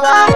Bye.